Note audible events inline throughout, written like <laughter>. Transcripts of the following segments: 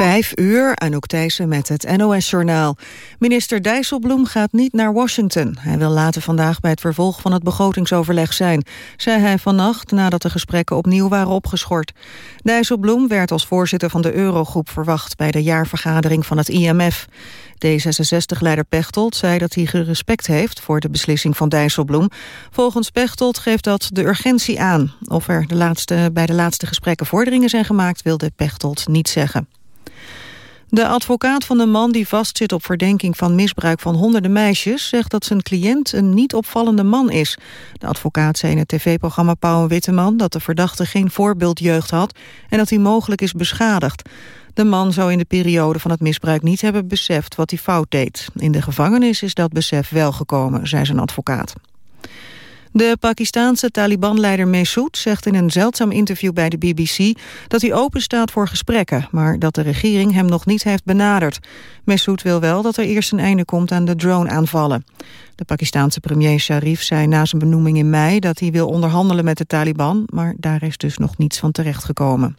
Vijf uur, Anouk Thijssen met het NOS-journaal. Minister Dijsselbloem gaat niet naar Washington. Hij wil later vandaag bij het vervolg van het begrotingsoverleg zijn... zei hij vannacht nadat de gesprekken opnieuw waren opgeschort. Dijsselbloem werd als voorzitter van de Eurogroep verwacht... bij de jaarvergadering van het IMF. D66-leider Pechtold zei dat hij respect heeft voor de beslissing van Dijsselbloem. Volgens Pechtold geeft dat de urgentie aan. Of er de laatste, bij de laatste gesprekken vorderingen zijn gemaakt... wilde Pechtold niet zeggen. De advocaat van de man die vastzit op verdenking van misbruik van honderden meisjes... zegt dat zijn cliënt een niet opvallende man is. De advocaat zei in het tv-programma Pauw Witteman... dat de verdachte geen voorbeeldjeugd had en dat hij mogelijk is beschadigd. De man zou in de periode van het misbruik niet hebben beseft wat hij fout deed. In de gevangenis is dat besef wel gekomen, zei zijn advocaat. De Pakistaanse Taliban-leider zegt in een zeldzaam interview bij de BBC dat hij open staat voor gesprekken, maar dat de regering hem nog niet heeft benaderd. Messoud wil wel dat er eerst een einde komt aan de drone-aanvallen. De Pakistaanse premier Sharif zei na zijn benoeming in mei dat hij wil onderhandelen met de Taliban, maar daar is dus nog niets van terechtgekomen.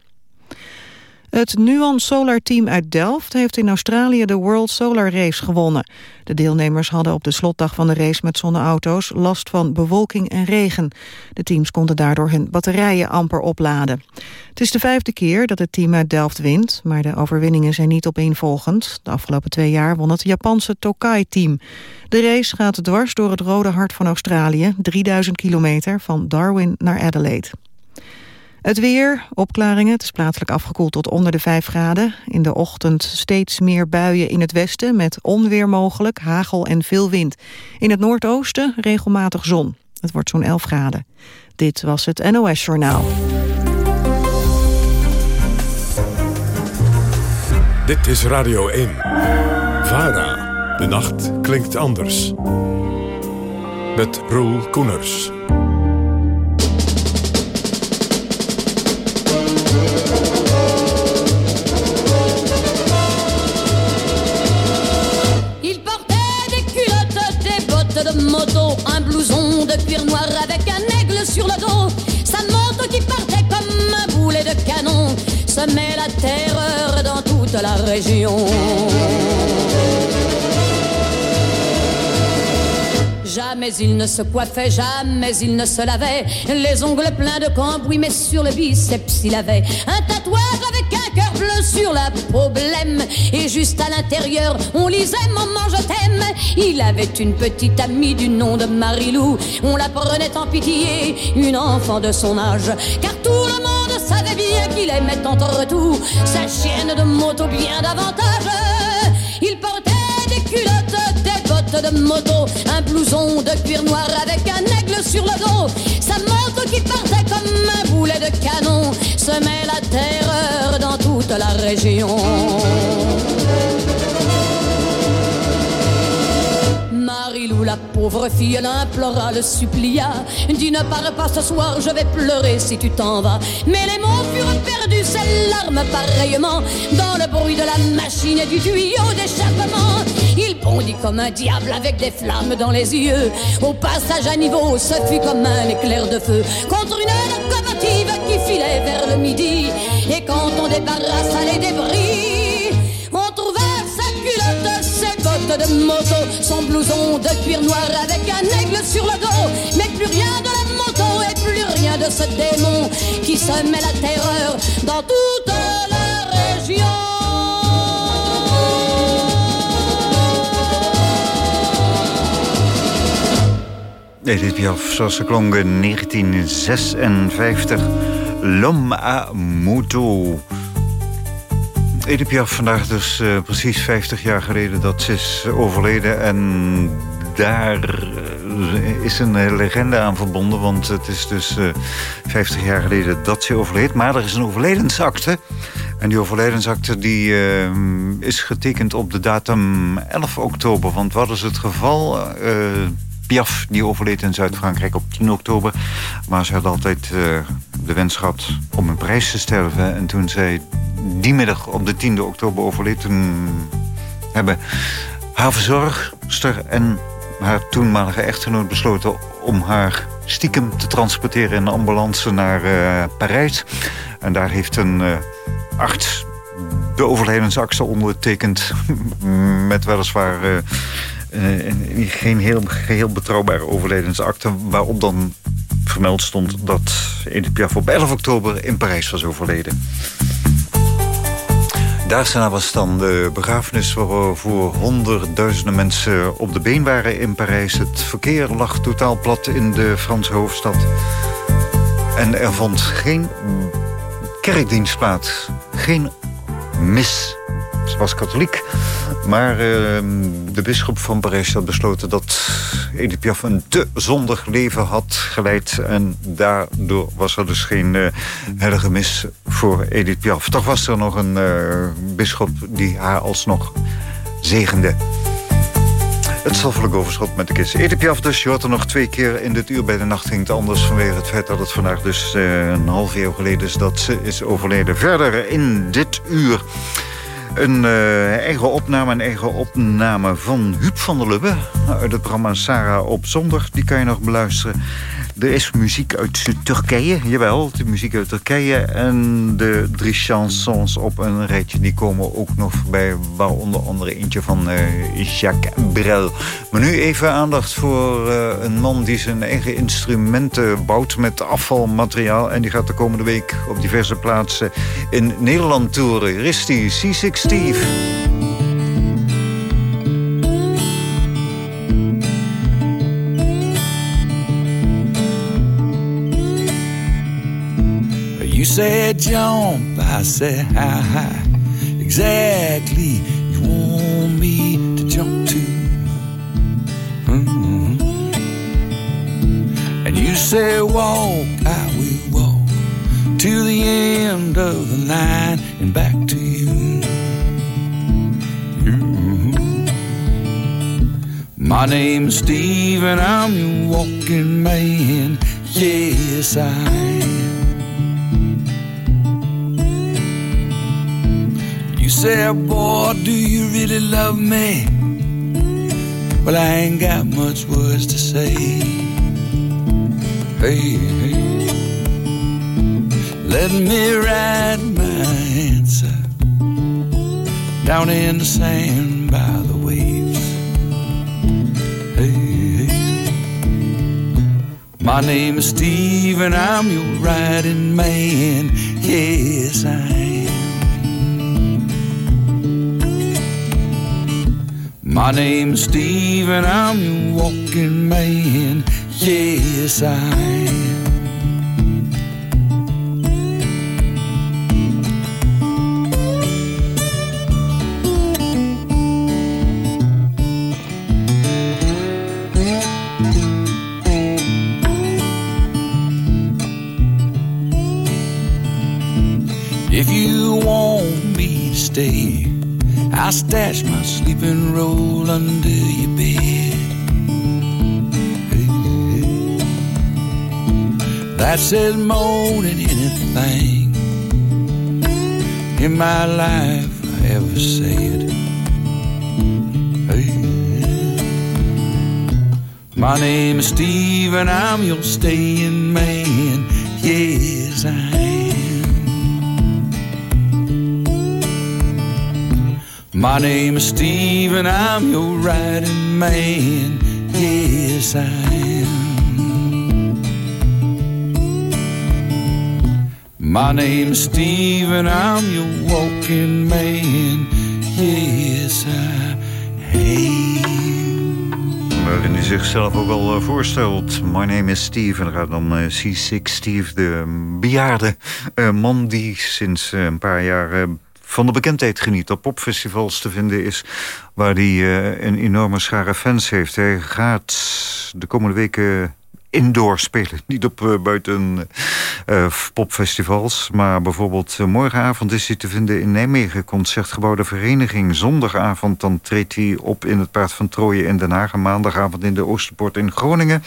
Het Nuon Solar Team uit Delft heeft in Australië de World Solar Race gewonnen. De deelnemers hadden op de slotdag van de race met zonneauto's last van bewolking en regen. De teams konden daardoor hun batterijen amper opladen. Het is de vijfde keer dat het team uit Delft wint, maar de overwinningen zijn niet opeenvolgend. De afgelopen twee jaar won het Japanse Tokai-team. De race gaat dwars door het rode hart van Australië, 3000 kilometer van Darwin naar Adelaide. Het weer, opklaringen, het is plaatselijk afgekoeld tot onder de 5 graden. In de ochtend steeds meer buien in het westen met onweer mogelijk, hagel en veel wind. In het noordoosten regelmatig zon. Het wordt zo'n 11 graden. Dit was het NOS Journaal. Dit is Radio 1. VARA. De nacht klinkt anders. Met Roel Koeners. Canon, met la terreur dans toute la région. Jamais il ne se coiffait, jamais il ne se lavait. Les ongles pleins de cambouis, mais sur le biceps il avait un tatouage avec un cœur bleu sur la peau blême. Et juste à l'intérieur, on lisait Maman, je t'aime. Il avait une petite amie du nom de Marilou. On la prenait en pitié, une enfant de son âge. Car tout savait bien qu'il aimait entre tout sa chienne de moto bien davantage. Il portait des culottes de moto, un blouson de cuir noir avec un aigle sur le dos. Sa moto qui partait comme un boulet de canon met la terreur dans toute la région. La pauvre fille, l'implora, le supplia. Dis ne pars pas ce soir, je vais pleurer si tu t'en vas. Mais les mots furent perdus, ses larmes pareillement, dans le bruit de la machine et du tuyau d'échappement. Il bondit comme un diable avec des flammes dans les yeux. Au passage à niveau, ce fut comme un éclair de feu contre une locomotive qui filait vers le midi. Et quand on débarrassa de moto, son blouson de cuir noir avec un aigle sur le dos. Mais plus rien de la moto et plus rien de ce démon qui semait la terreur dans toute la région. Edith Piaf, zoals ze klonk in 1956. L'homme à moto. Edith vandaag dus uh, precies 50 jaar geleden dat ze is overleden. En daar uh, is een legende aan verbonden. Want het is dus uh, eh, 50 jaar geleden dat ze overleed. Maar er is een overledensakte. En die overledensakte die, is getekend op de datum 11 oktober. Want wat is het geval? Piaf, die overleed in Zuid-Frankrijk op 10 oktober. Maar ze had altijd uh, de wens gehad om een prijs te sterven. En toen zij die middag op de 10 oktober overleed... toen hebben haar verzorgster en haar toenmalige echtgenoot besloten... om haar stiekem te transporteren in een ambulance naar uh, Parijs. En daar heeft een uh, arts de overlijdensakte ondertekend. <laughs> Met weliswaar geen heel, geheel betrouwbare overlijdensakte. Waarop dan vermeld stond dat Edith Piaf op 11 oktober in Parijs was overleden. Daarna was dan de begrafenis waarvoor honderdduizenden mensen op de been waren in Parijs. Het verkeer lag totaal plat in de Franse hoofdstad. En er vond geen kerkdienst plaats. Geen mis. Ze was katholiek. Maar uh, de bisschop van Parijs had besloten dat Edith Piaf een te zondig leven had geleid. En daardoor was er dus geen uh, heilige mis voor Edith Piaf. Toch was er nog een uh, bisschop die haar alsnog zegende. Het stoffelijk overschot met de kist. Edith Piaf dus, je hoort er nog twee keer in dit uur bij de nacht ging het anders... vanwege het feit dat het vandaag dus uh, een half jaar geleden is dat ze is overleden. Verder in dit uur... Een uh, eigen opname, een eigen opname van Huub van der Lubbe... het programma Sarah op zondag. Die kan je nog beluisteren. Er is muziek uit Turkije, jawel, de muziek uit Turkije. En de drie chansons op een rijtje, die komen ook nog voorbij. Waaronder andere eentje van uh, Jacques Brel. Maar nu even aandacht voor uh, een man die zijn eigen instrumenten bouwt met afvalmateriaal. En die gaat de komende week op diverse plaatsen in Nederland toeren. Risti, C6 Steve. Said jump, I said how high. Exactly, you want me to jump to. Mm-hmm. And you said walk, I will walk to the end of the line and back to you. Mm-hmm. My name's Steve and I'm your walking man. Yes, I am. Say, boy, do you really love me? Well, I ain't got much words to say. Hey, hey. let me write my answer down in the sand by the waves. Hey, hey. My name is Steve and I'm your riding man. Yes, I am. My name's Steve and I'm your walking man. Yes, I am. If you want me to stay, I stash my sleeping roll under your bed. That says more than anything in my life I ever said. My name is Steve and I'm your staying man. Yes, I am. My name is Steve and I'm your riding man. Yes, I am. My name is Steve and I'm your walking man. Yes, I am. Waarin hij zichzelf ook al uh, voorstelt. My name is Steve. En dan gaat dan uh, C6 Steve, de bejaarde uh, man die sinds een paar jaar van de bekendheid geniet. Op popfestivals te vinden is waar hij uh, een enorme schare fans heeft. Hij gaat de komende weken indoor spelen. <laughs> Niet op uh, buiten uh, popfestivals. Maar bijvoorbeeld morgenavond is hij te vinden in Nijmegen. Concertgebouw de Vereniging. Zondagavond dan treedt hij op in het Paard van Trooien in Den Haag. Maandagavond in de Oosterpoort in Groningen.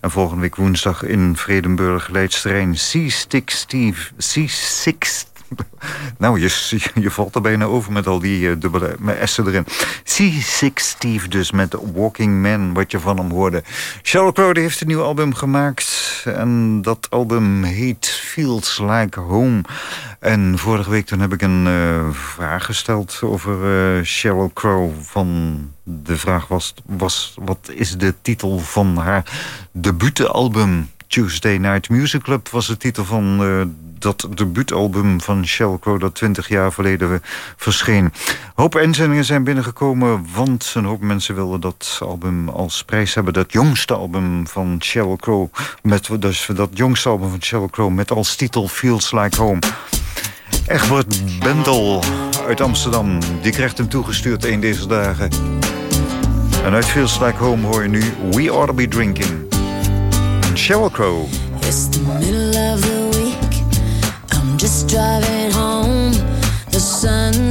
En volgende week woensdag in Vredenburg Leidsterrein. C-Stick Steve. C-Six <laughs> nou, je, je valt er bijna over met al die uh, dubbele S'en erin. C6 Steve dus met Walking Man, wat je van hem hoorde. Sheryl Crow heeft een nieuw album gemaakt. En dat album heet Feels Like Home. En vorige week toen heb ik een uh, vraag gesteld over uh, Sheryl Crow. Van de vraag was, was, wat is de titel van haar debuutalbum? Tuesday Night Music Club was de titel van uh, dat debuutalbum van Sheryl Crow... dat 20 jaar geleden verscheen. Een hoop inzendingen zijn binnengekomen... want een hoop mensen wilden dat album als prijs hebben. Dat jongste album van Sheryl Crow. Met, dus dat jongste album van Sheryl Crow met als titel Feels Like Home. Egbert Bendel uit Amsterdam. Die krijgt hem toegestuurd een deze dagen. En uit Feels Like Home hoor je nu We Ought To Be Drinking. Sheryl Crow. It's the middle of the week. I'm just driving home. The sun's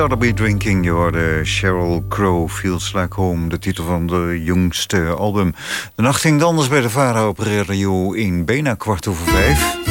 ought to be drinking. Je hoorde Sheryl Crow, Feels Like Home, de titel van de jongste album. De nacht ging anders bij de Vara op Radio in bijna kwart over vijf.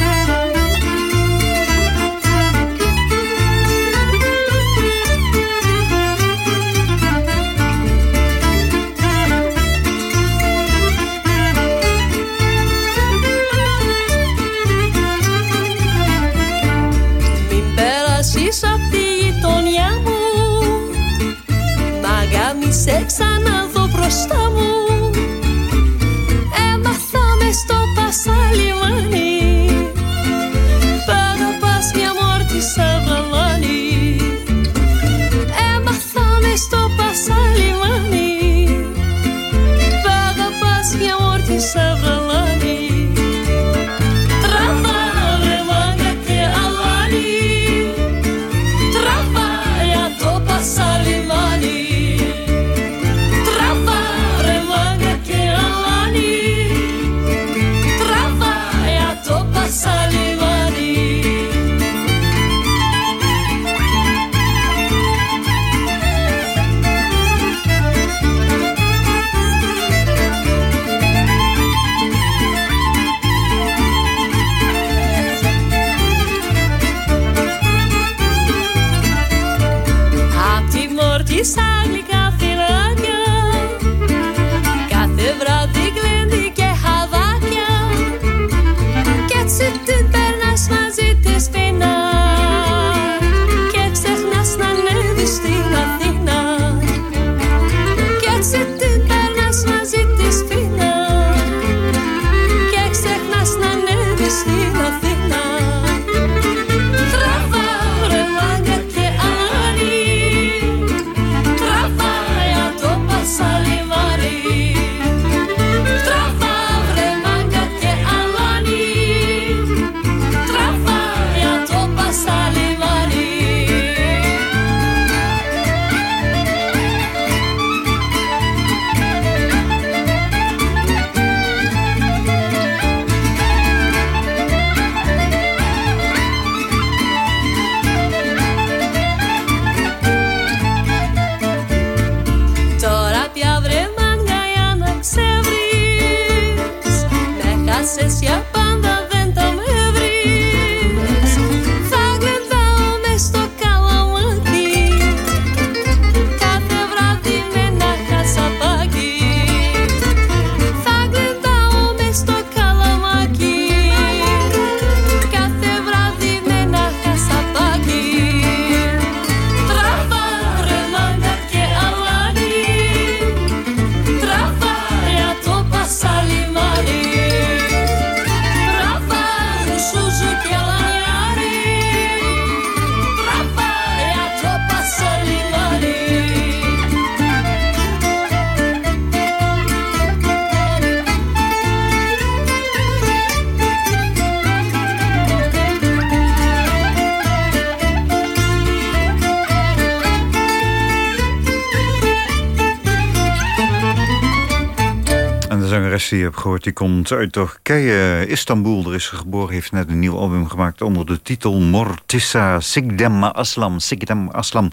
Die je hebt gehoord, die komt uit Turkije, Istanbul. Er is geboren, heeft net een nieuw album gemaakt onder de titel Mortissa Sigdem Aslam. Sigdem Aslam,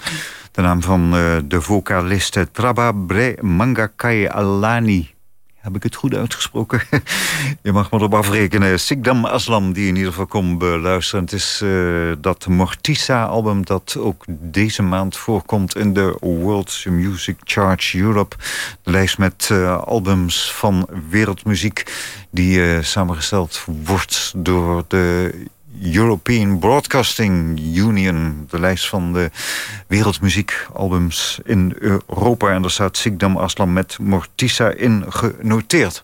de naam van eh, de vocaliste Traba Bre Mangakai Alani. Heb ik het goed uitgesproken? <laughs> Je mag me erop afrekenen. Sikdam Aslam, die in ieder geval komt beluisteren. Het is eh, dat Mortisa-album dat ook deze maand voorkomt... in de World Music Chart Europe. De lijst met eh, albums van wereldmuziek... die eh, samengesteld wordt door de European Broadcasting Union. De lijst van de wereldmuziekalbums in Europa. En daar staat Sikdam Aslam met Mortisa in genoteerd.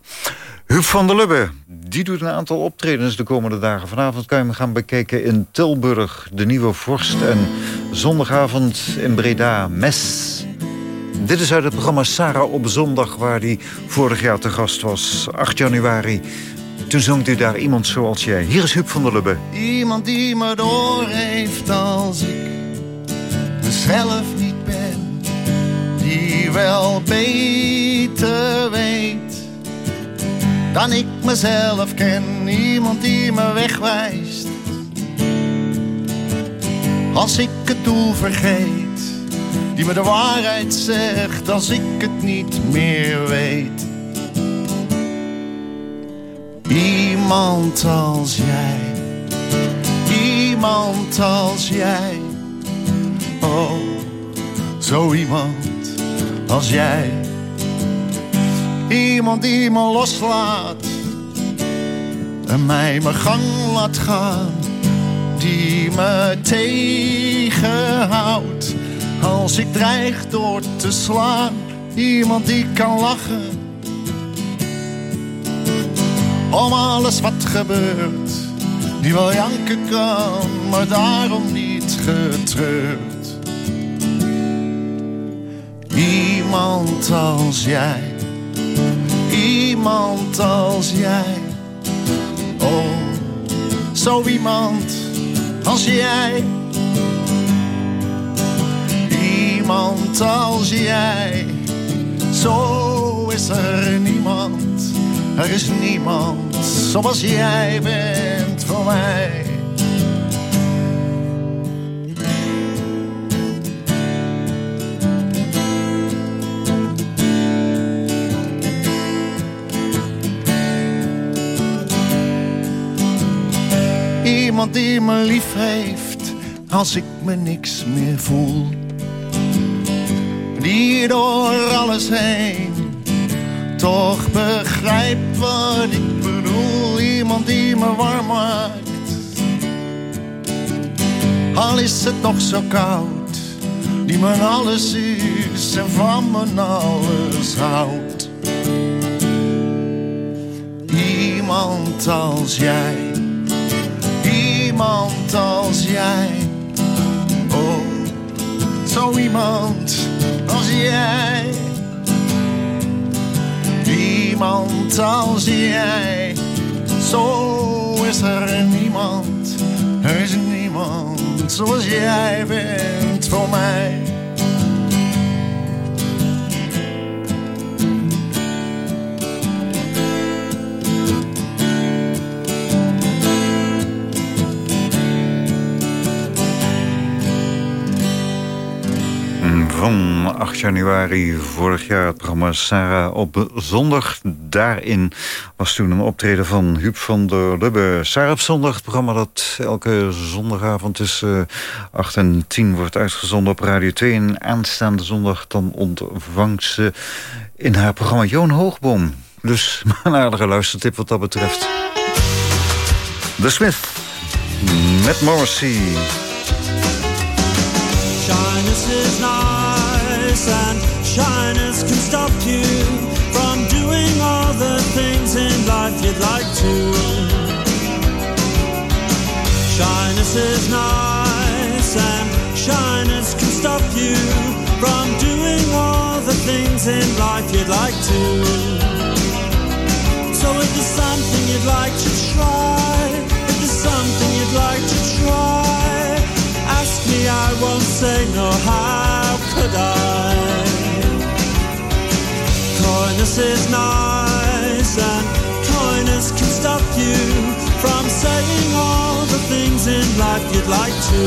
Huub van der Lubbe, die doet een aantal optredens de komende dagen. Vanavond kan je hem gaan bekijken in Tilburg, de Nieuwe Vorst. En zondagavond in Breda, Mes. Dit is uit het programma Sarah op zondag... waar hij vorig jaar te gast was, 8 januari. Toen zong u daar iemand zoals jij. Hier is Huub van der Lubbe. Iemand die me door heeft als ik mezelf niet ben. Die wel beter weet dan ik mezelf ken. Iemand die me wegwijst als ik het doel vergeet. Die me de waarheid zegt als ik het niet meer weet. Iemand als jij, iemand als jij. Oh, zo iemand als jij. Iemand die me loslaat en mij mijn gang laat gaan. Die me tegenhoudt als ik dreig door te slaan. Iemand die kan lachen. Om alles wat gebeurt. Die wel janken kan, maar daarom niet getreurd. Iemand als jij. Iemand als jij. Oh, zo iemand als jij. Iemand als jij. Zo is er niemand. Er is niemand zoals jij bent voor mij. Iemand die me lief heeft als ik me niks meer voel. Die door alles heen toch begrijpt wat ik bedoel. Iemand die me warm maakt. Al is het nog zo koud. Die mijn alles is en van mijn alles houdt. Iemand als jij. Iemand als jij. Oh, zo iemand als jij. Iemand als jij. Zo is er niemand. Er is niemand zoals jij bent voor mij. Van 8 januari vorig jaar het programma Sarah op zondag. Daarin was toen een optreden van Huub van der Lubbe. Sarah op zondag, het programma dat elke zondagavond tussen 8 en 10 wordt uitgezonden op Radio 2. En aanstaande zondag dan ontvangt ze in haar programma Joon Hoogboom. Dus <laughs> een aardige luistertip wat dat betreft. The Smith met Morrissey. Shyness is and shyness can stop you from doing all the things in life you'd like to. Shyness is nice and shyness can stop you from doing all the things in life you'd like to. So if there's something you'd like to try, if there's something you'd like to try, ask me, I won't say no, how could I? Coyness is nice and coyness can stop you from saying all the things in life you'd like to.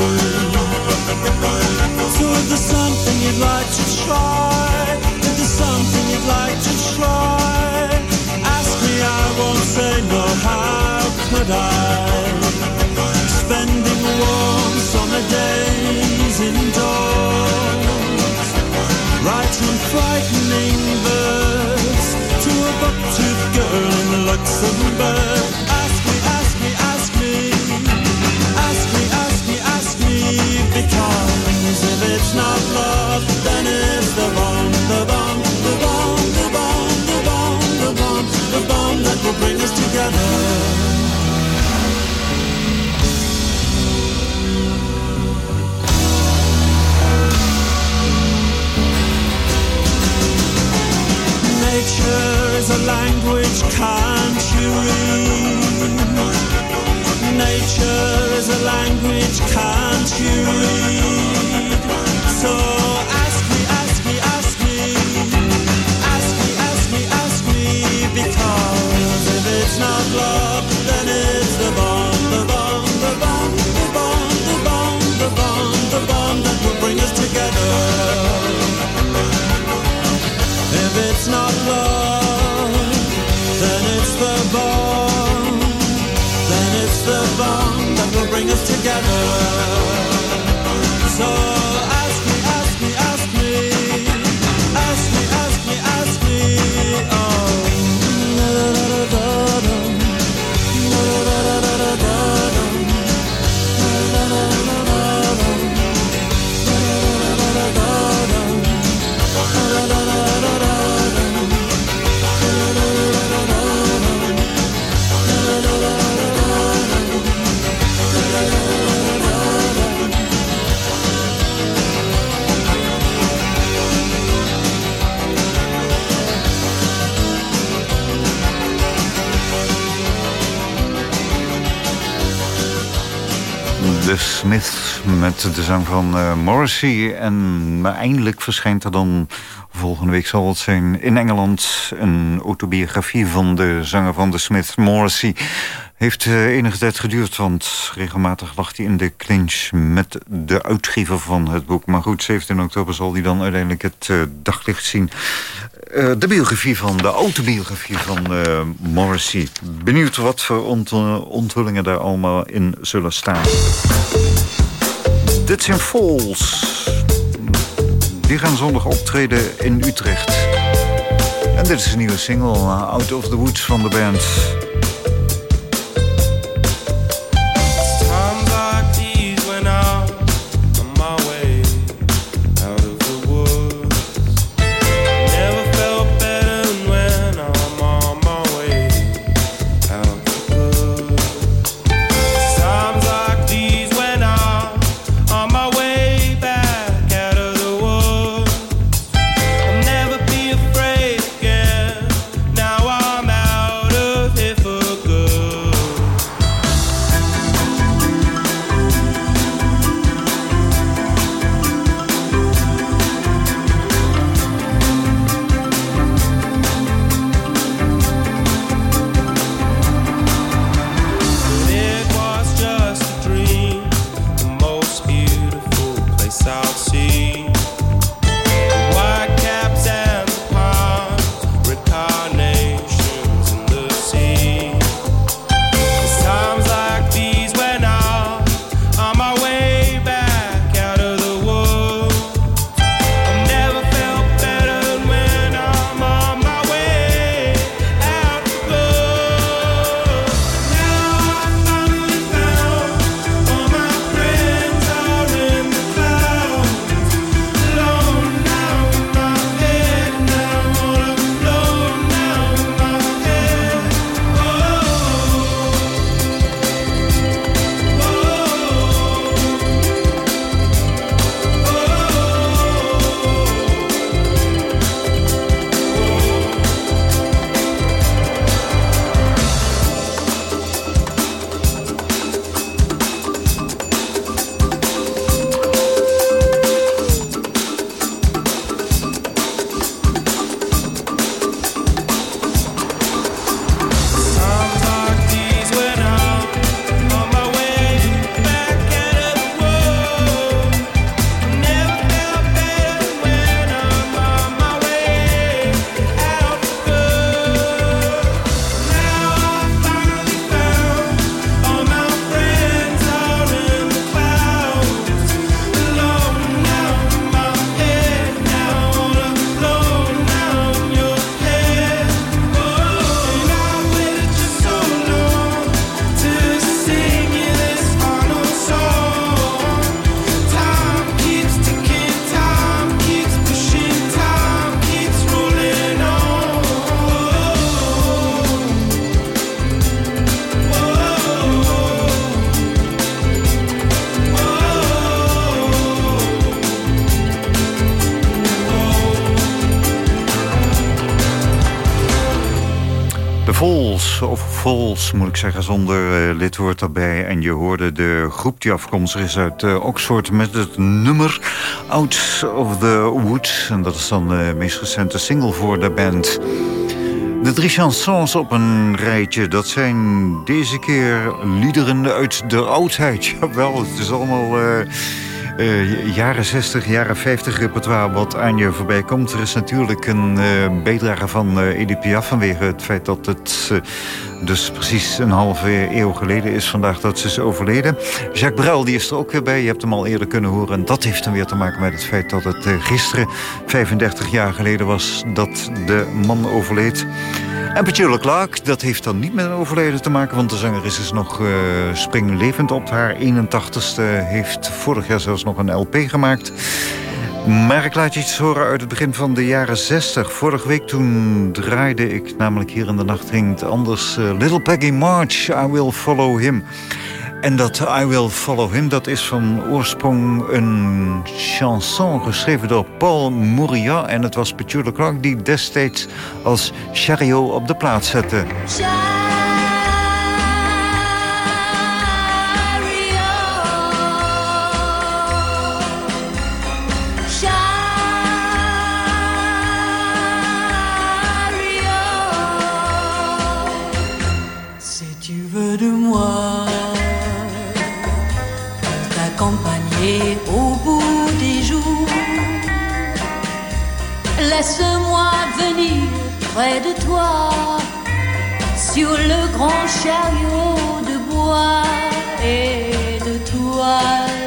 So if there's something you'd like to try, if there's something you'd like to try, ask me, I won't say no, how could I? Spending warm summer days indoors, writing frightening verse to buck-toothed girl in Luxembourg. Ask me, ask me, ask me, ask me, ask me, ask me, because if it's not love, then it's the bomb, the bomb, the bomb, the bomb, the bomb, the bomb, the bomb that will bring us together. Nature is a language can't you read? Nature is a language can't you read? So ask me, ask me, ask me, ask me, ask me, ask me, because if it's not love, then it's the bomb, the bomb, the bomb, the bomb, the bomb, the bomb, the bomb that will bring us together. If it's not love, bring us together. So De Smiths met de zang van uh, Morrissey. En eindelijk verschijnt er dan, volgende week zal het zijn... in Engeland een autobiografie van de zanger van de Smiths, Morrissey. Heeft uh, enige tijd geduurd, want regelmatig lag hij in de clinch... met de uitgever van het boek. Maar goed, 17 oktober zal hij dan uiteindelijk het uh, daglicht zien. Uh, de biografie van, de autobiografie van Morrissey. Benieuwd wat voor ont onthullingen daar allemaal in zullen staan. Dit zijn Falls. Die gaan zondag optreden in Utrecht. En dit is een nieuwe single, Out of the Woods van de band. Moet ik zeggen, zonder uh, lidwoord erbij. En je hoorde de groep die afkomstig is uit uh, Oxford... met het nummer Out of the Woods. En dat is dan de meest recente single voor de band. De drie chansons op een rijtje, dat zijn deze keer liederen uit de oudheid. <laughs> Jawel, het is allemaal... Uh, uh, jaren 60, jaren 50 repertoire wat aan je voorbij komt. Er is natuurlijk een uh, bijdrage van uh, Edith Piaf vanwege het feit dat het dus precies een halve eeuw geleden is vandaag dat ze is overleden. Jacques Brel die is er ook weer bij. Je hebt hem al eerder kunnen horen. En dat heeft dan weer te maken met het feit dat het gisteren 35 jaar geleden was dat de man overleed. En Petula Clark, dat heeft dan niet met een overleden te maken... want de zangeres is nog uh, springlevend op haar 81ste. Heeft vorig jaar zelfs nog een LP gemaakt. Maar ik laat je iets horen uit het begin van de jaren 60. Vorige week toen draaide ik, namelijk hier in de nacht ging het anders... Uh, Little Peggy March, I Will Follow Him... En dat I Will Follow Him, dat is van oorsprong een chanson geschreven door Paul Mouriat. En het was Petula Clark die destijds als chariot op de plaats zette. Près de toi sur le grand chariot de bois et de toile.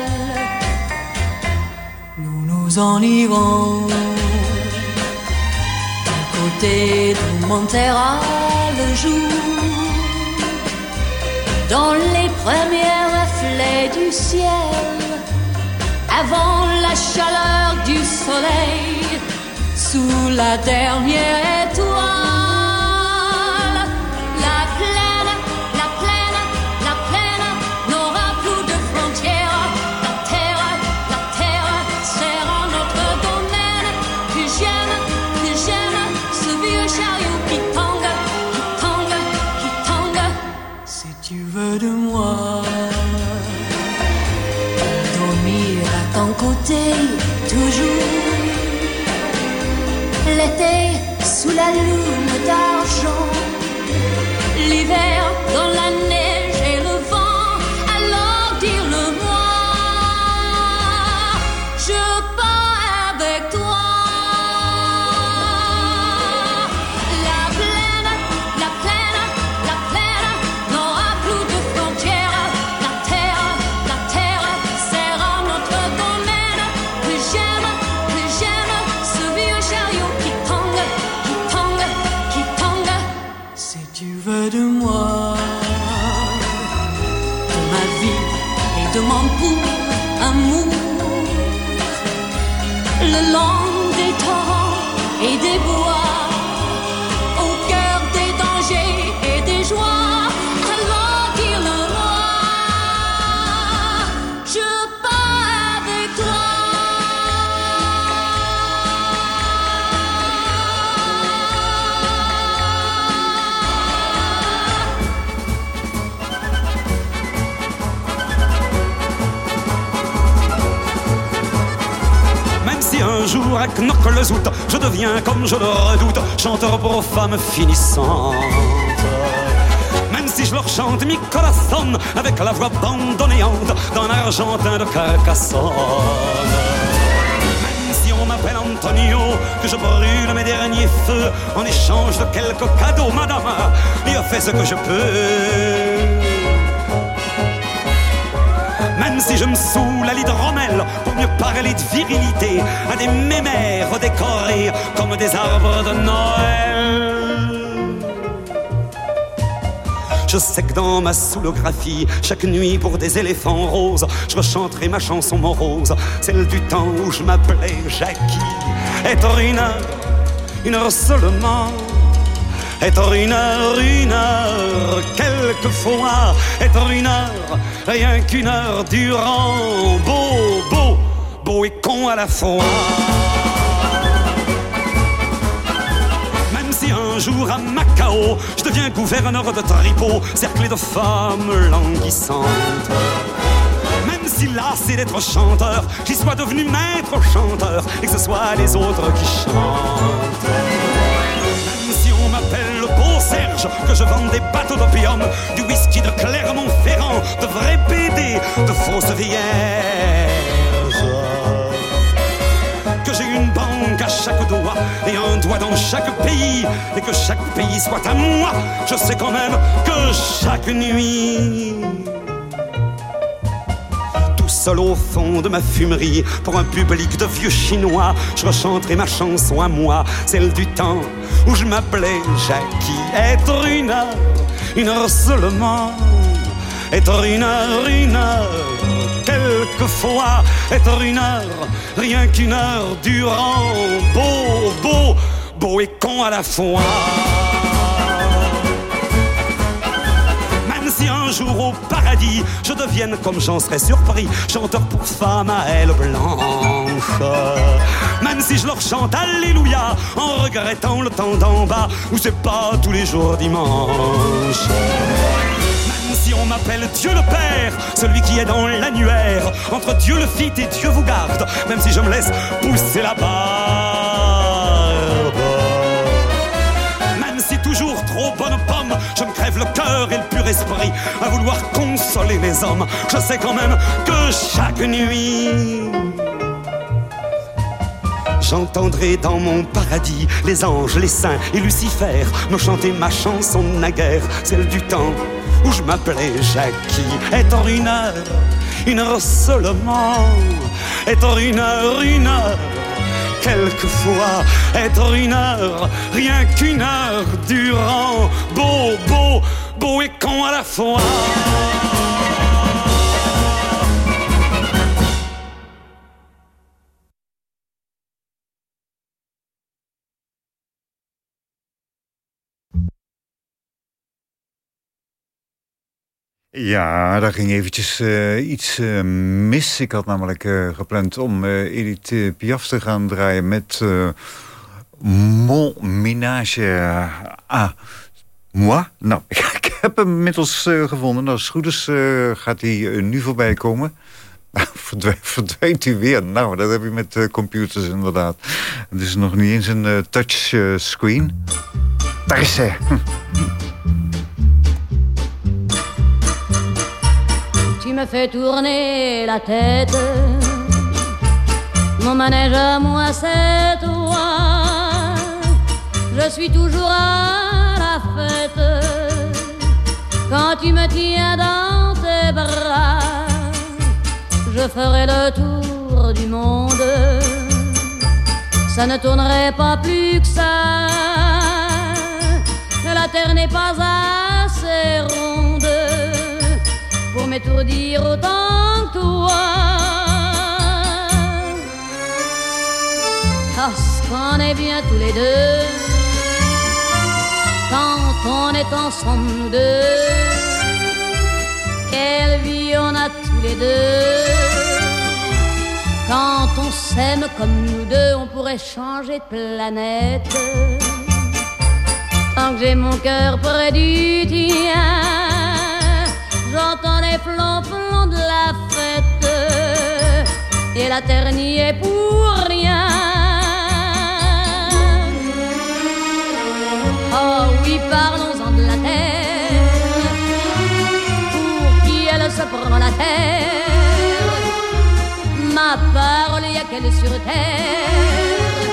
Nous nous en irons du côté de Montera le jour, dans les premiers reflets du ciel, avant la chaleur du soleil, sous la dernière étoile. Sous la lune comme je le redoute, chanteur pour femmes finissantes. Même si je leur chante mi avec la voix bandonnéante d'un argentin de Carcassonne. Même si on m'appelle Antonio, que je brûle mes derniers feux en échange de quelques cadeaux, madame, je fais ce que je peux. Si je me saoule à l'hydromel pour mieux parler de virilité à des mémères décorés comme des arbres de Noël. Je sais que dans ma soulographie, chaque nuit pour des éléphants roses, je rechanterai ma chanson morose, celle du temps où je m'appelais Jackie. Être une heure, une heure seulement. Être une heure, une heure, quelquefois. Être une heure, rien qu'une heure durant. Beau, beau, beau et con à la fois. Même si un jour à Macao, je deviens gouverneur de Tripot, cerclé de femmes languissantes. Même si lassé d'être chanteur, j'y sois devenu maître chanteur et que ce soit les autres qui chantent. Que je vende des bateaux d'opium, du whisky de Clermont-Ferrand, de vrais BD, de fausses vierges que j'ai une banque à chaque doigt et un doigt dans chaque pays et que chaque pays soit à moi. Je sais quand même que chaque nuit, seul au fond de ma fumerie, pour un public de vieux chinois, je rechanterai ma chanson à moi, celle du temps où je m'appelais Jackie. Être une heure, une heure seulement. Être une heure, une heure, quelquefois. Être une heure, rien qu'une heure durant. Beau, beau, beau et con à la fois. Jour au paradis, je devienne comme j'en serais surpris, chanteur pour femmes à ailes blanches. Même si je leur chante Alléluia en regrettant le temps d'en bas où c'est pas tous les jours dimanche. Même si on m'appelle Dieu le Père, celui qui est dans l'annuaire, entre Dieu le Fit et Dieu vous garde, même si je me laisse pousser la barbe. Même si toujours trop bonne pomme, je me crève le cœur et le à vouloir consoler les hommes, je sais quand même que chaque nuit, j'entendrai dans mon paradis les anges, les saints et Lucifer me chanter ma chanson naguère, celle du temps où je m'appelais Jackie. Être une heure, une heure seulement, être une heure, une heure. Quelquefois, être une heure, rien qu'une heure durant, beau, beau, Ja, daar ging eventjes uh, iets uh, mis. Ik had namelijk uh, gepland om Edith Piaf te gaan draaien met Mon Ménage à Moi. Nou, <laughs> ik heb hem inmiddels gevonden. Nou, als het goed is gaat hij nu voorbij komen. <laughs> Verdwijnt hij weer. Nou, dat heb je met computers inderdaad. Het is nog niet eens een touchscreen. Daar is hij. me fais tourner la tête. Mon manège moi, c'est toi. Je suis toujours à. Quand tu me tiens dans tes bras, je ferai le tour du monde. Ça ne tournerait pas plus que ça. La terre n'est pas assez ronde pour m'étourdir autant que toi. Parce qu'on est bien tous les deux quand on est ensemble deux. Quelle vie on a tous les deux. Quand on s'aime comme nous deux, on pourrait changer de planète. Tant que j'ai mon cœur près du tien j'entends les flonflons de la fête et la terre n'y est pour rien. Parlons-en de la terre, pour qui elle se prend la terre. Ma parole, y a qu'elle sur terre.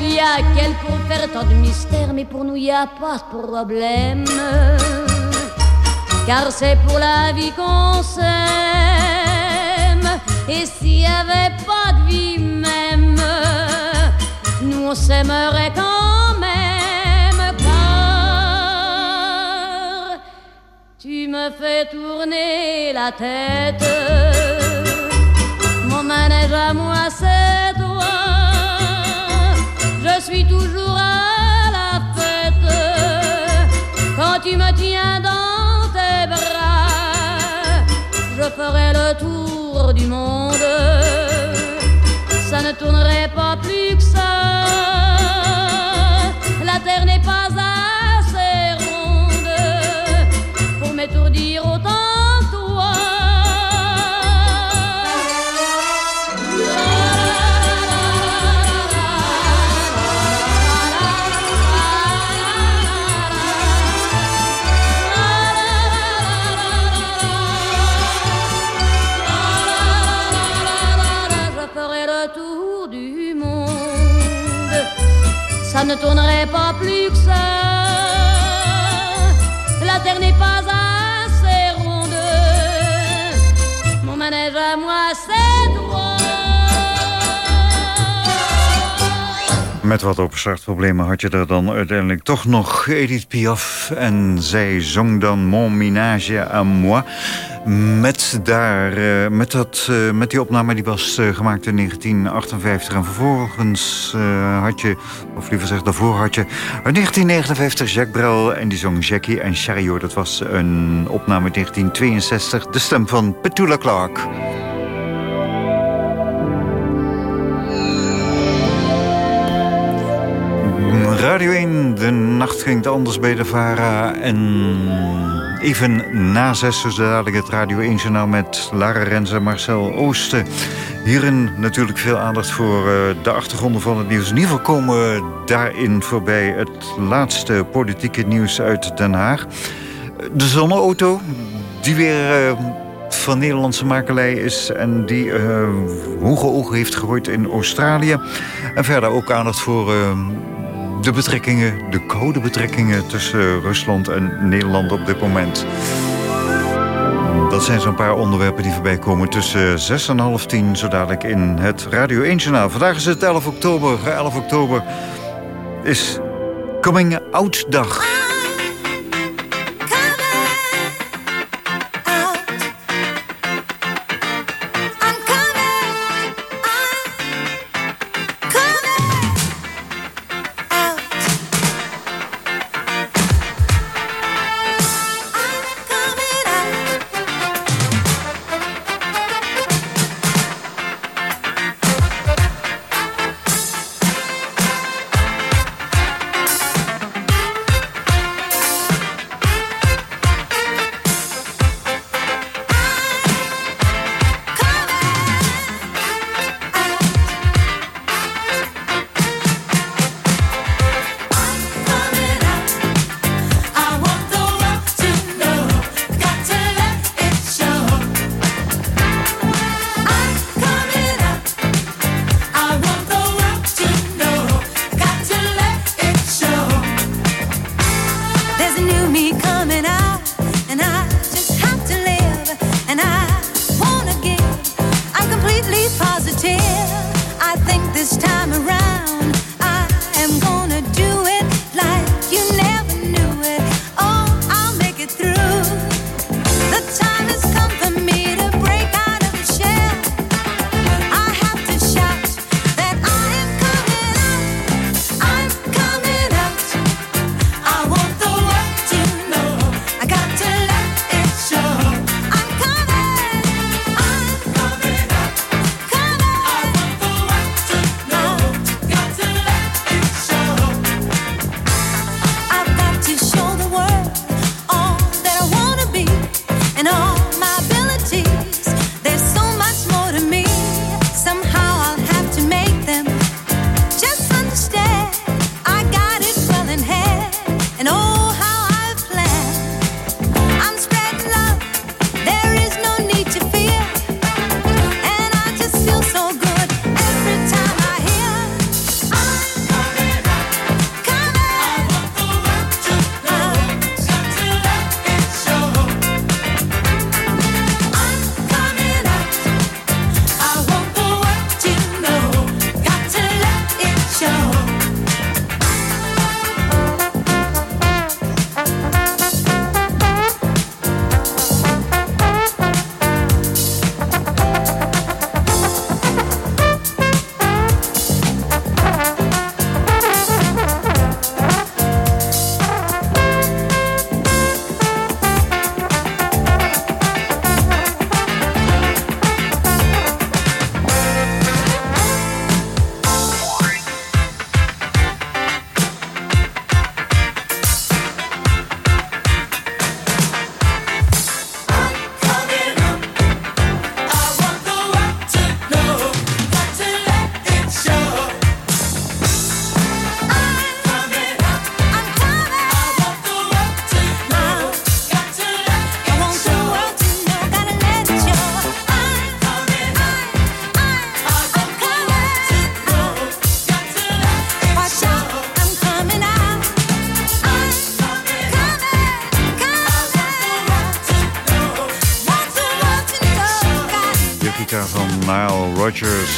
Y a qu'elle pour faire tant de mystères, mais pour nous y a pas de problème car c'est pour la vie qu'on s'aime. Et s'il n'y avait pas de vie même, nous on s'aimerait quand tu me fais tourner la tête. Mon manège à moi, c'est toi. Je suis toujours à la fête quand tu me tiens dans je ferai le tour du monde. Ça ne tournerait pas plus que ça. La terre n'est pas assez m'étourdir autant toi. ça ne tournerait pas plus que ça. La terre n'est pas Met wat opstartproblemen had je er dan uiteindelijk toch nog Edith Piaf. En zij zong dan Mon Ménage à moi. Met, daar, uh, met, dat, uh, met die opname die was uh, gemaakt in 1958. En vervolgens had je, of liever gezegd daarvoor had je... in 1959 Jacques Brel en die zong Jackie en Chariot. Dat was een opname in 1962. De stem van Petula Clark. Radio 1, de nacht ging anders bij de VARA. En even na zes, zo dadelijk het Radio 1 journaal met Lara Rens en Marcel Oosten. Hierin natuurlijk veel aandacht voor uh, de achtergronden van het nieuws. In ieder geval komen daarin voorbij het laatste politieke nieuws uit Den Haag. De zonneauto, die weer... Uh, van Nederlandse makelij is... en die uh, hoge ogen heeft gegooid in Australië. En verder ook aandacht voor de betrekkingen, de koude betrekkingen... tussen Rusland en Nederland op dit moment. Dat zijn zo'n paar onderwerpen die voorbij komen tussen 6 en half tien... zo dadelijk in het Radio 1 Journaal. Vandaag is het 11 oktober. 11 oktober is Coming Out Dag.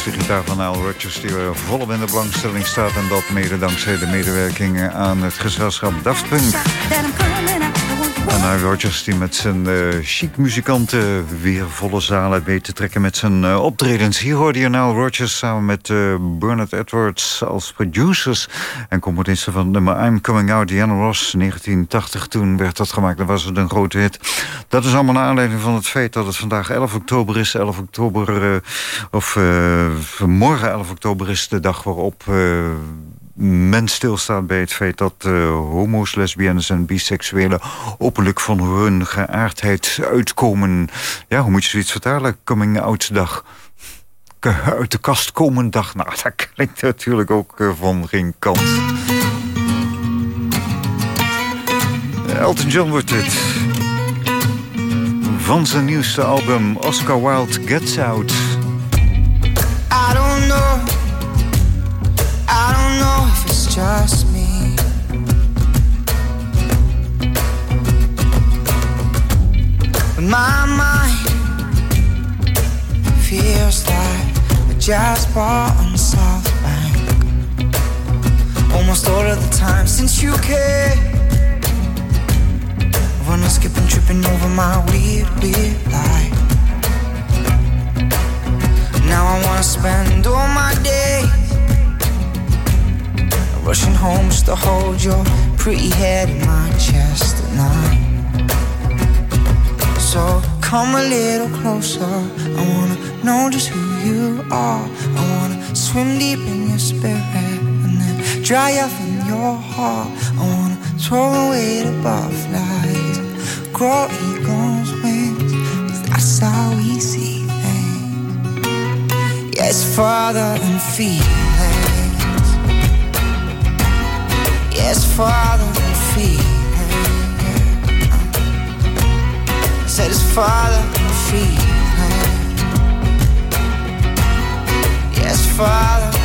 De gitaar van Al Rodgers... die volop in de belangstelling staat... en dat mede dankzij de medewerking aan het gezelschap Daft Punk. En Al Rodgers die met zijn uh, chic muzikanten... weer volle zalen weet te trekken met zijn uh, optredens. Hier hoorde je Al Rodgers samen met uh, Bernard Edwards als producers... en componisten van nummer I'm Coming Out, Diana Ross, 1980. Toen werd dat gemaakt, dan was het een grote hit. Dat is allemaal naar aanleiding van het feit dat het vandaag 11 oktober is. 11 oktober, uh, of uh, morgen 11 oktober is de dag waarop uh, men stilstaat bij het feit dat homo's, lesbiennes en biseksuelen openlijk van hun geaardheid uitkomen. Ja, hoe moet je zoiets vertalen? Coming out dag uit de kast komen dag. Nou, dat klinkt natuurlijk ook van geen kant. Elton John wordt dit. Van zijn nieuwste album Oscar Wilde Gets Out. I don't know. I don't know if it's just me. My mind feels like on South Bank. Almost all of the time since you came. Running, skipping, tripping over my weird, weird life. Now I wanna spend all my days rushing home just to hold your pretty head in my chest at night. So come a little closer. I wanna know just who you are. I wanna swim deep in your spirit and then dry up in your heart. I wanna throw away the butterflies, grow eagles' wings. that's how we see things. It's farther than feelings. It's farther than feelings. said his father feeling. Yes, father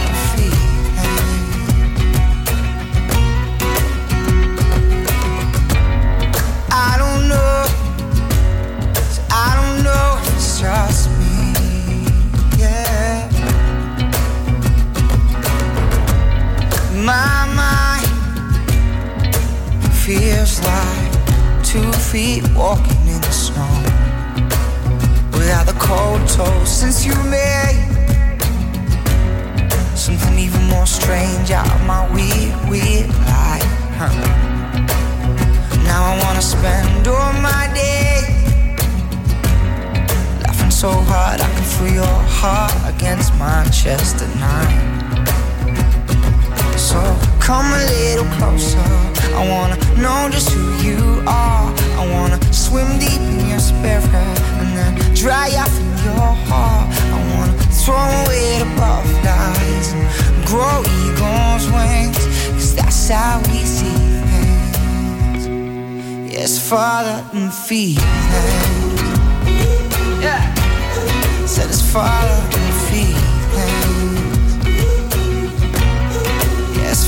just me. Yeah. My mind feels like two feet walking in the snow without the cold toe since you made something even more strange out of my weird, weird life. Now I wanna spend all my day laughing so hard I can feel your heart against my chest at night. So come a little closer. I wanna know just who you are. I wanna swim deep in your spirit and then dry off in your heart. I wanna throw away the butterflies and grow eagle's wings. Cause that's how we see things. Yes, father and feelings. Yeah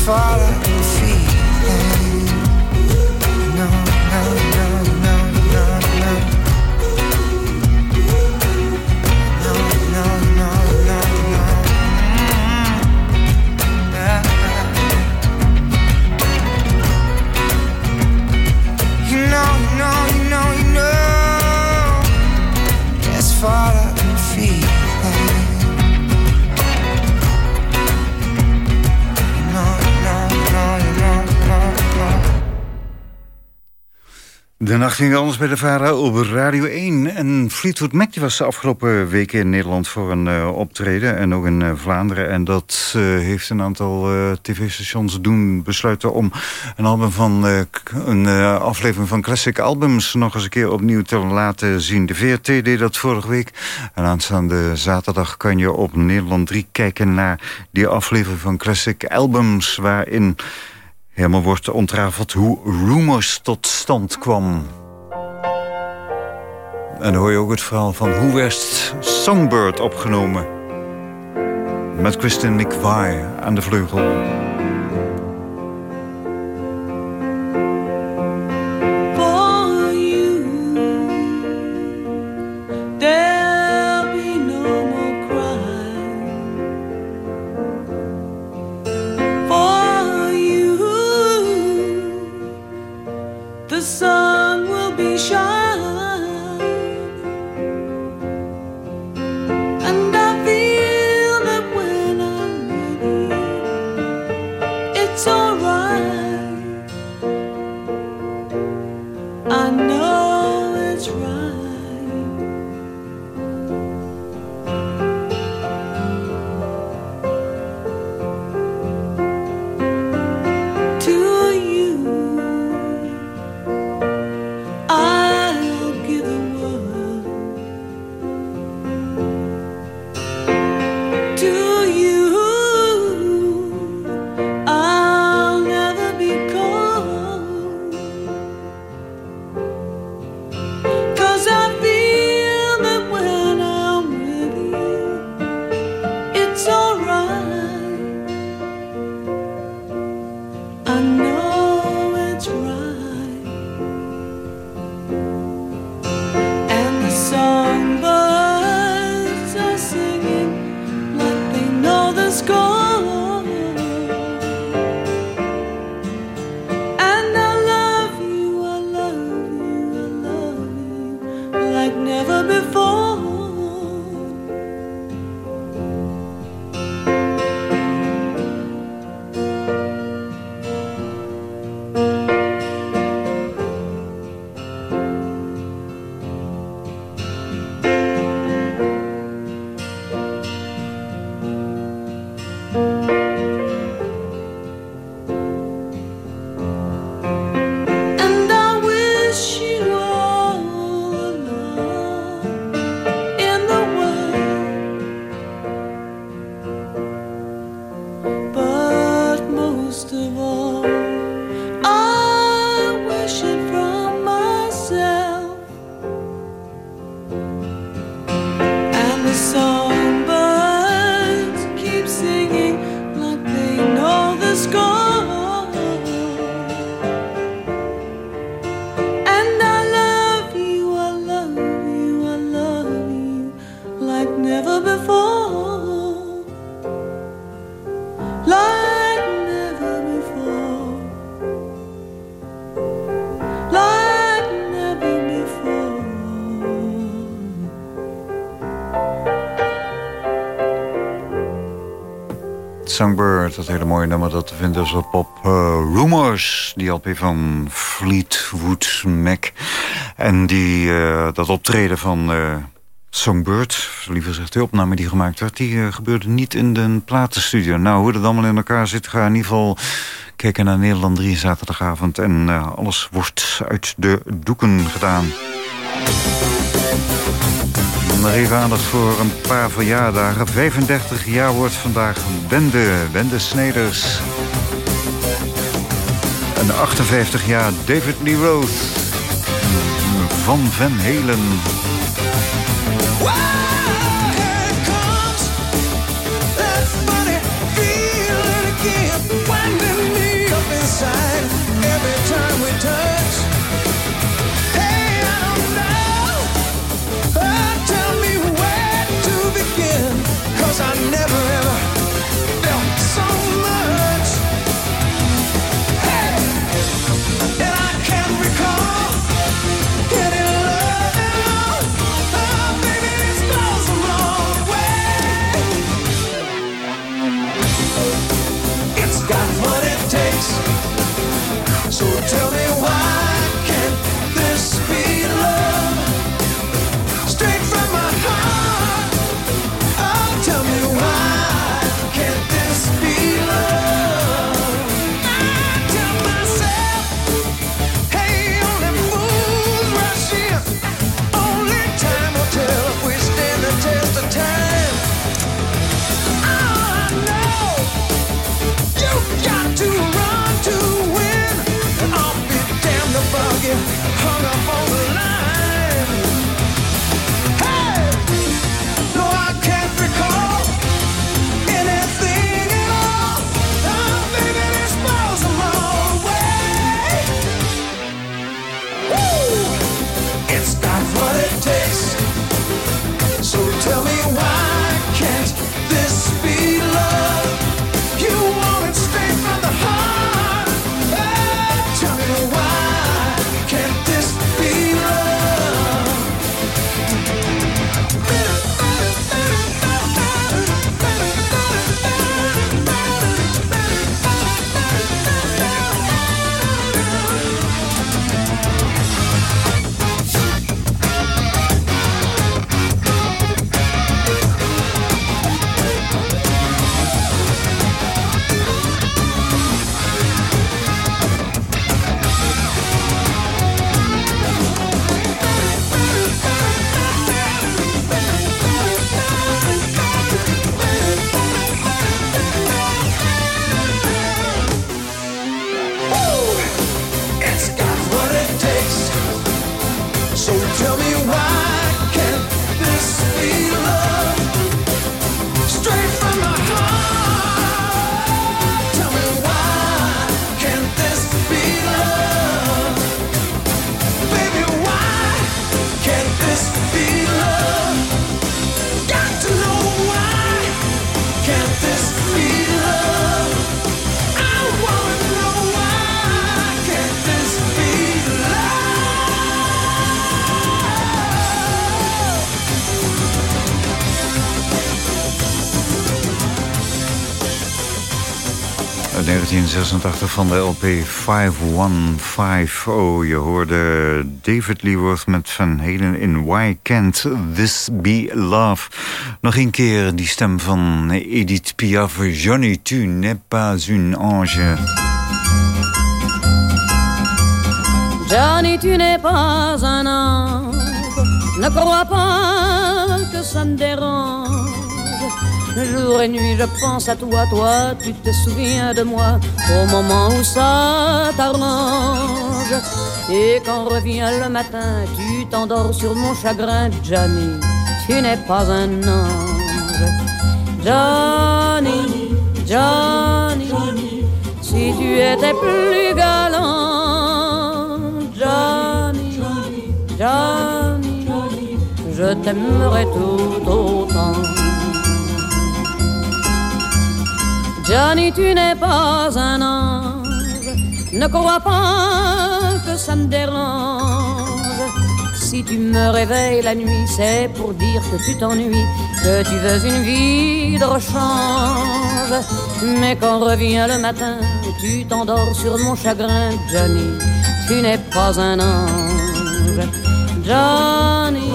follow De nacht ging anders bij de VARA op Radio 1. En Fleetwood Mac die was de afgelopen weken in Nederland voor een uh, optreden. En ook in uh, Vlaanderen. En dat uh, heeft een aantal tv-stations doen besluiten om een album van een aflevering van Classic Albums nog eens een keer opnieuw te laten zien. De VRT deed dat vorige week. En aanstaande zaterdag kan je op Nederland 3 kijken naar die aflevering van Classic Albums. Waarin helemaal wordt ontrafeld hoe Rumors tot stand kwam. En dan hoor je ook het verhaal van hoe werd Songbird opgenomen. Met Kristen McVie aan de vleugel. Songbird. Dat hele mooie nummer dat te vinden is op, op uh, Rumors. Die LP van Fleetwood Mac. En die, uh, dat optreden van uh, Songbird, liever zegt de opname die gemaakt werd... die gebeurde niet in de platenstudio. Nou, hoe dat allemaal in elkaar zit, ga in ieder geval kijken naar Nederland 3 zaterdagavond. En alles wordt uit de doeken gedaan. Aandacht voor een paar verjaardagen. 35 jaar wordt vandaag Wende, Wende Sneders. En 58 jaar David Lee Roth. Van Van Helen. 1986 van de LP 5150. Oh, je hoorde David Leeworth met Van Halen in Why Can't This Be Love. Nog een keer die stem van Edith Piaf. Johnny, tu n'es pas une ange. Johnny, tu n'es pas un ange. Ne crois pas que ça me dérange. Jour et nuit, je pense à toi, toi, tu te souviens de moi au moment où ça t'arrange. Et quand revient le matin, tu t'endors sur mon chagrin, Johnny, tu n'es pas un ange. Johnny, Johnny, si tu étais plus galant, Johnny, Johnny, je t'aimerais tout autant. Johnny, tu n'es pas un ange, ne crois pas que ça me dérange. Si tu me réveilles la nuit, c'est pour dire que tu t'ennuies, que tu veux une vie de rechange. Mais quand revient le matin, tu t'endors sur mon chagrin, Johnny, tu n'es pas un ange. Johnny,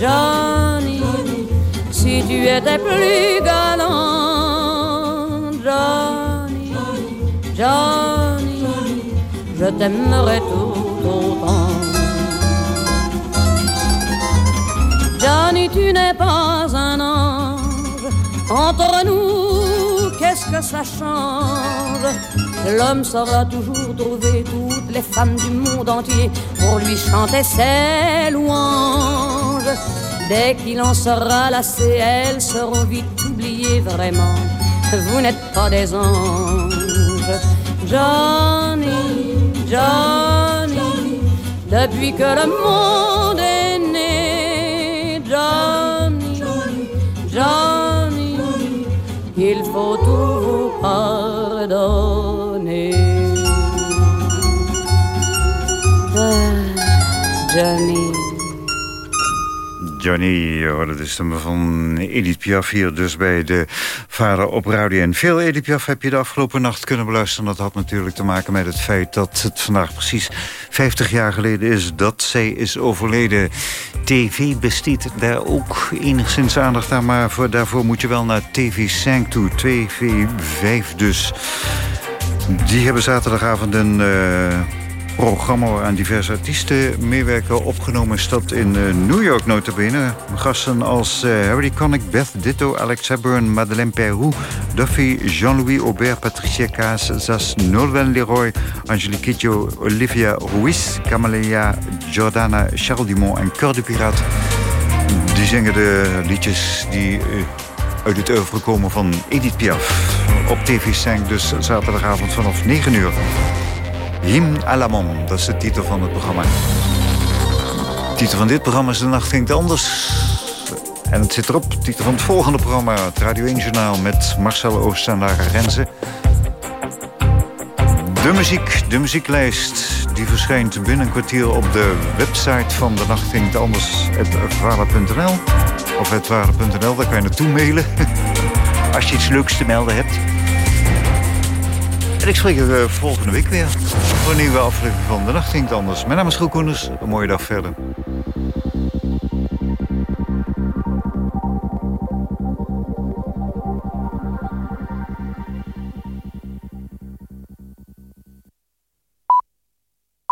Johnny, si tu étais plus galant, Johnny, Johnny, je t'aimerais tout autant. Johnny, tu n'es pas un ange. Entre nous, qu'est-ce que ça change? L'homme saura toujours trouver toutes les femmes du monde entier pour lui chanter ses louanges. Dès qu'il en sera lassé, elles seront vite oubliées vraiment. Vous n'êtes pas des anges. Johnny, Johnny, depuis que le monde est né, Johnny, Johnny, il faut tout vous pardonner. Johnny. Johnny, je hoorde de stem van Edith Piaf hier dus bij de Vader op Radio. En veel Edith Piaf heb je de afgelopen nacht kunnen beluisteren. Dat had natuurlijk te maken met het feit dat het vandaag precies 50 jaar geleden is dat zij is overleden. TV bestiet daar ook enigszins aandacht aan, maar voor, daarvoor moet je wel naar TV 5 toe. TV 5 dus. Die hebben zaterdagavond een... Uh, programma waaraan diverse artiesten meewerken. Opgenomen dat in uh, New York notabene. Gasten als uh, Harry Connick, Beth Ditto, Alex Hepburn, Madeleine Perrou... Duffy, Jean-Louis Aubert, Patricia Kaas, Zas Nolwenn Leroy... Angelique Kidjo, Olivia Ruiz, Camelia Jordana, Charles Dumont en Cœur de Piraat. Die zingen de liedjes die... Uh, uit het oeuvre komen van Edith Piaf. Op TV 5 dus zaterdagavond vanaf 9 uur. Hymne à l'amant, dat is de titel van het programma. De titel van dit programma is De Nacht Klinkt Anders. En het zit erop, de titel van het volgende programma... het Radio 1 Journaal met Marcel Oost en Lara Renze. De muziek, de muzieklijst, die verschijnt binnen een kwartier... op de website van De Nacht Klinkt Anders. Of vader.nl, daar kan je naartoe mailen. <laughs> Als je iets leuks te melden hebt. En ik spreek er volgende week weer voor een nieuwe aflevering van De Nacht Klinkt Anders. Mijn naam is Groen Koeners. Een mooie dag verder.